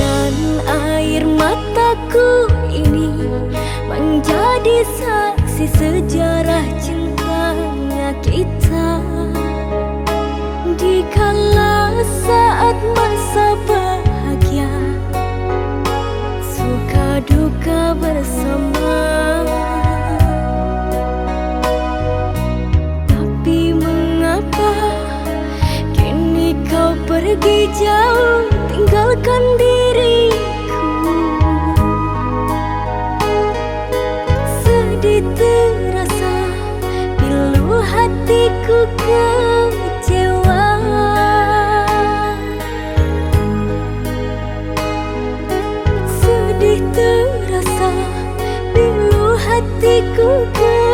dan air mataku ini menjadi saksi sejarah cintanya kita. Dikala saat masa bahagia Suka duka bersama. Tapi mengapa kini kau pergi jauh? tinggalkan diriku. Sedih terasa pilu hatiku kecewa. Sedih terasa pilu hatiku kecewa.